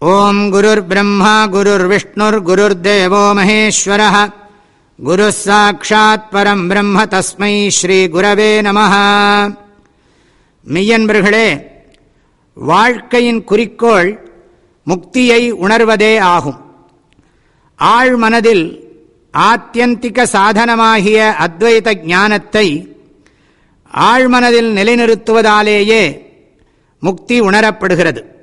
ஓம் குருர் பிரம்மா குருர் விஷ்ணுர் குருர் தேவோ மகேஸ்வர குரு சாட்சாத் பரம் பிரம்ம தஸ்மை ஸ்ரீ குரவே நம மெய்யன்பர்களே வாழ்க்கையின் குறிக்கோள் முக்தியை உணர்வதே ஆகும். ஆழ்மனதில் ஆத்தியந்திக சாதனமாகிய அத்வைத ஞானத்தை ஆழ்மனதில் நிலைநிறுத்துவதாலேயே முக்தி உணரப்படுகிறது.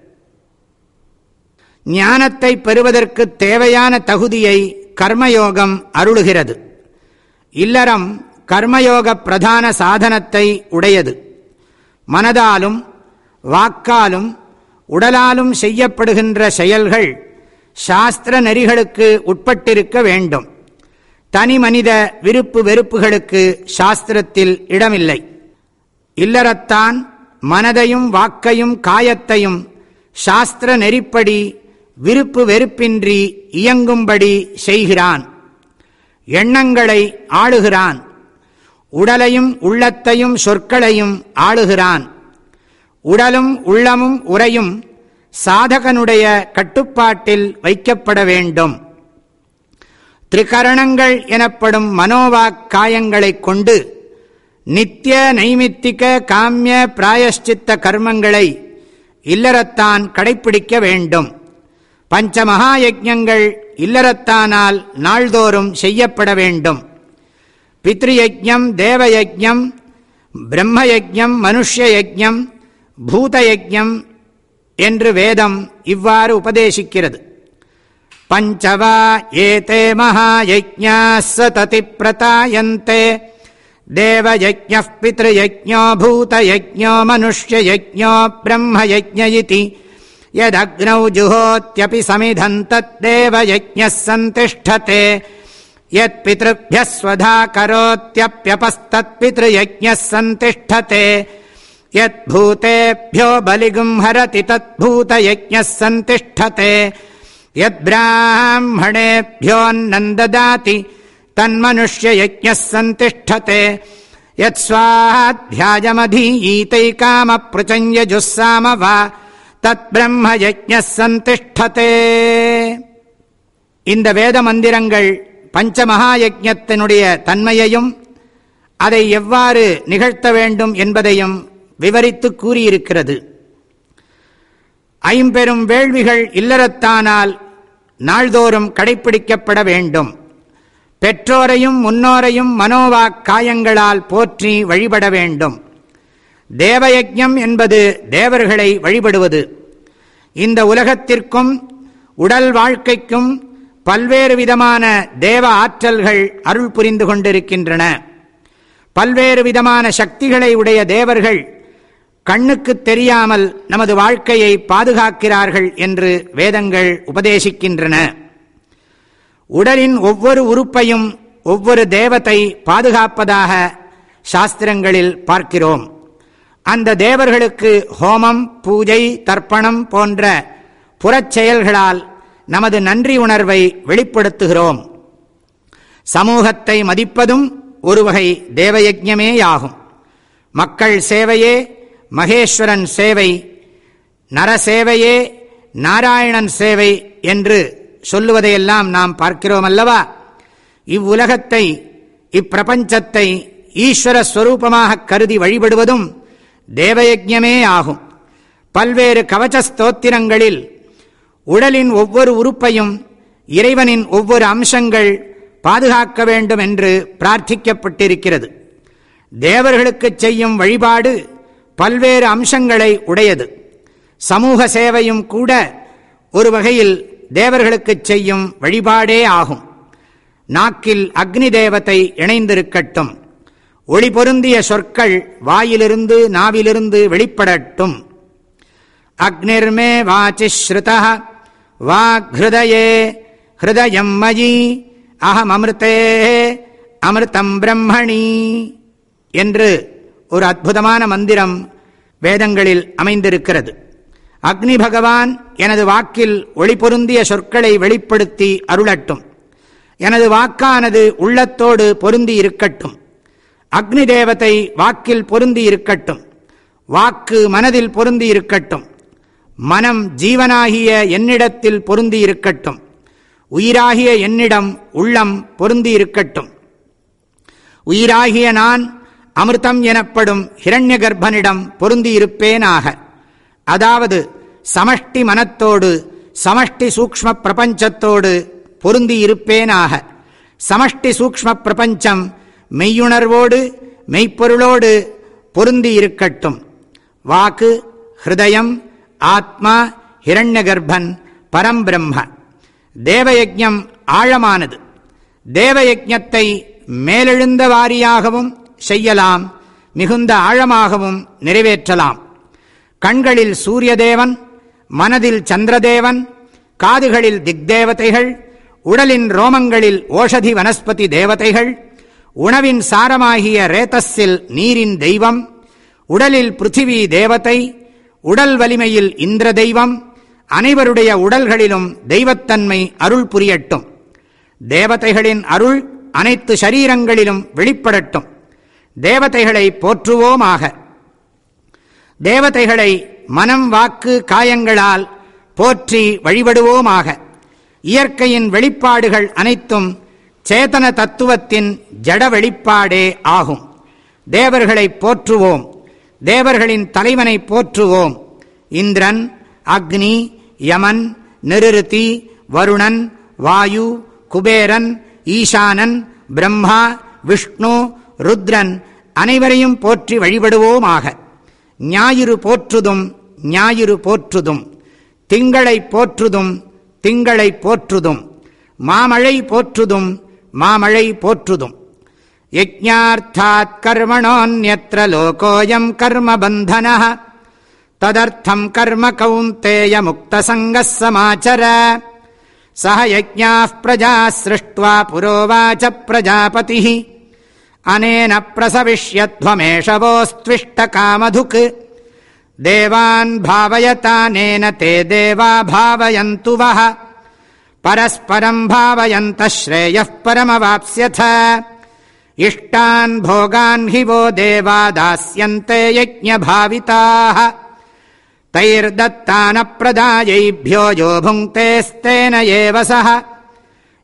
ஞானத்தை பெறுவதற்கு தேவையான தகுதியை கர்மயோகம் அருளுகிறது. இல்லறம் கர்மயோக பிரதான சாதனத்தை உடையது. மனதாலும் வாக்காலும் உடலாலும் செய்யப்படுகின்ற செயல்கள் சாஸ்திர நெறிகளுக்கு உட்பட்டிருக்க வேண்டும். தனி மனித விருப்பு வெறுப்புகளுக்கு சாஸ்திரத்தில் இடமில்லை. இல்லறத்தான் மனதையும் வாக்கையும் காயத்தையும் சாஸ்திர நெறிப்படி விருப்பு வெறுப்பின்றி இயங்கும்படி செய்கிறான். எண்ணங்களை ஆளுகிறான். உடலையும் உள்ளத்தையும் சொற்களையும் ஆளுகிறான். உடலும் உள்ளமும் உரையும் சாதகனுடைய கட்டுப்பாட்டில் வைக்கப்பட வேண்டும். திரிகரணங்கள் எனப்படும் மனோவாக் காயங்களைக் கொண்டு நித்திய நைமித்திக காமிய பிராயஷ்சித்த கர்மங்களை இல்லறத்தான் கடைப்பிடிக்க வேண்டும். பஞ்ச மகா யஜங்கள் இல்லறத்தானால் நாள்தோறும் செய்யப்பட வேண்டும். பித்ருயஜம் தேவயஜம் பிரம்மயஜம் மனுஷயஜம் பூதயஜம் என்று வேதம் இவ்வாறு உபதேசிக்கிறது. பஞ்சவா ஏதே மகாயஜா சததி பிரதாயந்தே. தேவயஜ பித்ருயஜோ பூதயஜோ மனுஷயஜோ பிரம்மயஜ यदग्नौ जुहोत्यपि समिधम् सन्तिष्ठते। यत्पितृभ्यः स्वधा करोत्यप्यपस्तत्पितृयज्ञः सन्तिष्ठते। यद्भूतेभ्यो बलिगुम् हरति तद्भूतयज्ञः सन्तिष्ठते। यद्ब्राह्मणेभ्योऽन्नम् तन्मनुष्ययज्ञः सन्तिष्ठते। यत्स्वाध्यायमधीयीतैकामपृचञ्यजुःसाम वा தத் பிரம்ம சந்திஷ்டதே இந்த வேத மந்திரங்கள் பஞ்சமகா யஜத்தினுடைய தன்மையையும் அதை எவ்வாறு நிகழ்த்த வேண்டும் என்பதையும் விவரித்து கூறியிருக்கிறது. ஐம்பெரும் வேள்விகள் இல்லறத்தானால் நாள்தோறும் கடைபிடிக்கப்பட வேண்டும். பெற்றோரையும் முன்னோரையும் மனோவாக் காயங்களால் போற்றி வழிபட வேண்டும். தேவயஜம் என்பது தேவர்களை வழிபடுவது. இந்த உலகத்திற்கும் உடல் வாழ்க்கைக்கும் பல்வேறு விதமான தேவ ஆற்றல்கள் அருள் புரிந்து கொண்டிருக்கின்றன. பல்வேறு விதமான சக்திகளை உடைய தேவர்கள் கண்ணுக்கு தெரியாமல் நமது வாழ்க்கையை பாதுகாக்கிறார்கள் என்று வேதங்கள் உபதேசிக்கின்றன. உடலின் ஒவ்வொரு உறுப்பையும் ஒவ்வொரு தேவத்தை பாதுகாப்பதாக சாஸ்திரங்களில் பார்க்கிறோம். அந்த தேவர்களுக்கு ஹோமம் பூஜை தர்ப்பணம் போன்ற புறச்செயல்களால் நமது நன்றி உணர்வை வெளிப்படுத்துகிறோம். சமூகத்தை மதிப்பதும் ஒரு வகை தேவயஜமேயாகும் மக்கள் சேவையே மகேஸ்வரன் சேவை நரசேவையே நாராயணன் சேவை என்று சொல்லுவதையெல்லாம் நாம் பார்க்கிறோம் அல்லவா இவ்வுலகத்தை இப்பிரபஞ்சத்தை ஈஸ்வர ஸ்வரூபமாக கருதி வழிபடுவதும் தேவயஜமே ஆகும். பல்வேறு கவச்ச ஸ்தோத்திரங்களில் உடலின் ஒவ்வொரு உறுப்பையும் இறைவனின் ஒவ்வொரு அம்சங்கள் பாதுகாக்க வேண்டும் என்று பிரார்த்திக்கப்பட்டிருக்கிறது. தேவர்களுக்கு செய்யும் வழிபாடு பல்வேறு அம்சங்களை உடையது. சமூக சேவையும் கூட ஒரு வகையில் தேவர்களுக்கு செய்யும் வழிபாடே ஆகும். நாக்கில் அக்னி தேவத்தை இணைந்திருக்கட்டும். ஒளி பொருந்திய சொற்கள் வாயிலிருந்து நாவிலிருந்து வெளிப்படட்டும். அக்னிர்மே வாச்சிஸ்ருத வாக்ஹதயே ஹிருதயம் மயி அகம் அமிர்தே அமிர்தம் பிரம்மணி என்று ஒரு அற்புதமான மந்திரம் வேதங்களில் அமைந்திருக்கிறது. அக்னி பகவான் எனது வாக்கில் ஒளி பொருந்திய சொற்களை வெளிப்படுத்தி அருளட்டும். எனது வாக்கானது உள்ளத்தோடு பொருந்தி இருக்கட்டும். அக்னி தேவத்தை வாக்கில் பொருந்தி இருக்கட்டும். வாக்கு மனதில் பொருந்தி இருக்கட்டும். மனம் ஜீவனாகிய என்னிடத்தில் பொருந்தி இருக்கட்டும். உயிராகிய என்னிடம் உள்ளம் பொருந்தி இருக்கட்டும். உயிராகிய நான் அமிர்தம் எனப்படும் ஹிரண்ய கர்ப்பனிடம் பொருந்தி இருப்பேனாக. அதாவது சமஷ்டி மனத்தோடு சமஷ்டி சூக்ம பிரபஞ்சத்தோடு பொருந்தி இருப்பேனாக. சமஷ்டி சூக்ம பிரபஞ்சம் மெய்யுணர்வோடு மெய்ப்பொருளோடு பொருந்தி இருக்கட்டும். வாக்கு ஹிருதயம் ஆத்மா ஹிரண்ய கர்ப்பன் பரம்பிரம்ம. தேவயஜம் ஆழமானது. தேவயஜத்தை மேலெழுந்த வாரியாகவும் செய்யலாம் மிகுந்த ஆழமாகவும் நிறைவேற்றலாம். கண்களில் சூரியதேவன் மனதில் சந்திரதேவன் காதுகளில் திக்தேவதைகள் உடலின் ரோமங்களில் ஓஷதி வனஸ்பதி தேவதைகள் உணவின் சாரமாகிய ரேத்தஸில் நீரின் தெய்வம் உடலில் பிருத்திவி தேவதை உடல் வலிமையில் இந்திர தெய்வம் அனைவருடைய உடல்களிலும் தெய்வத்தன்மை அருள் புரியட்டும். தேவதைகளின் அருள் அனைத்து சரீரங்களிலும் வெளிப்படட்டும். தேவதைகளை போற்றுவோமாக. தேவதைகளை மனம் வாக்கு காயங்களால் போற்றி வழிபடுவோமாக. இயற்கையின் வெளிப்பாடுகள் அனைத்தும் சேதன தத்துவத்தின் ஜட வெளிப்பாடே ஆகும். தேவர்களை போற்றுவோம். தேவர்களின் தலைவனை போற்றுவோம். இந்திரன் அக்னி யமன் நிருதி வருணன் வாயு குபேரன் ஈசானன் பிரம்மா விஷ்ணு ருத்ரன் அனைவரையும் போற்றி வழிபடுவோமாக. ஞாயிறு போற்றுதும் ஞாயிறு போற்றுதும். திங்களை போற்றுதும் திங்களை போற்றுதும். மாமழை போற்றுதும் மாமழை போற்றுதும் யஜ்ஞார்த்தாத் கர்மணோன்யத்ர லோகோயம் கர்ம பந்தன ததர்த்தம் கர்ம கௌந்தேய முக்தசங்க சமாச்சர சக யஜ்ஞா பிரஜா சிருஷ்டுவா புரோவாச்ச பிரஜாபதி அனேன பிரசவிஷ்யத்வமேஷவோஸ்த்விஷ்ட காமதுக் தேவான் பாவயதானேன தே தேவா பாவயந்து வஹ परस्परम् भावयन्तः श्रेयः परमवाप्स्यथ। इष्टान् भोगान् हि वो देवा दास्यन्ते यज्ञभाविताः। तैर्दत्तानप्रदायैभ्यो यो भुङ्क्तेस्तेन एव सः।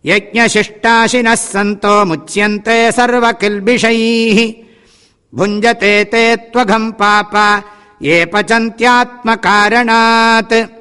यज्ञशिष्टाशिनः सन्तो मुच्यन्ते सर्वकिल्बिषैः। भुञ्जते ते त्वघम् पाप ये पचन्त्यात्मकारणात्।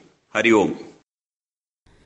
ஹரி ஓம்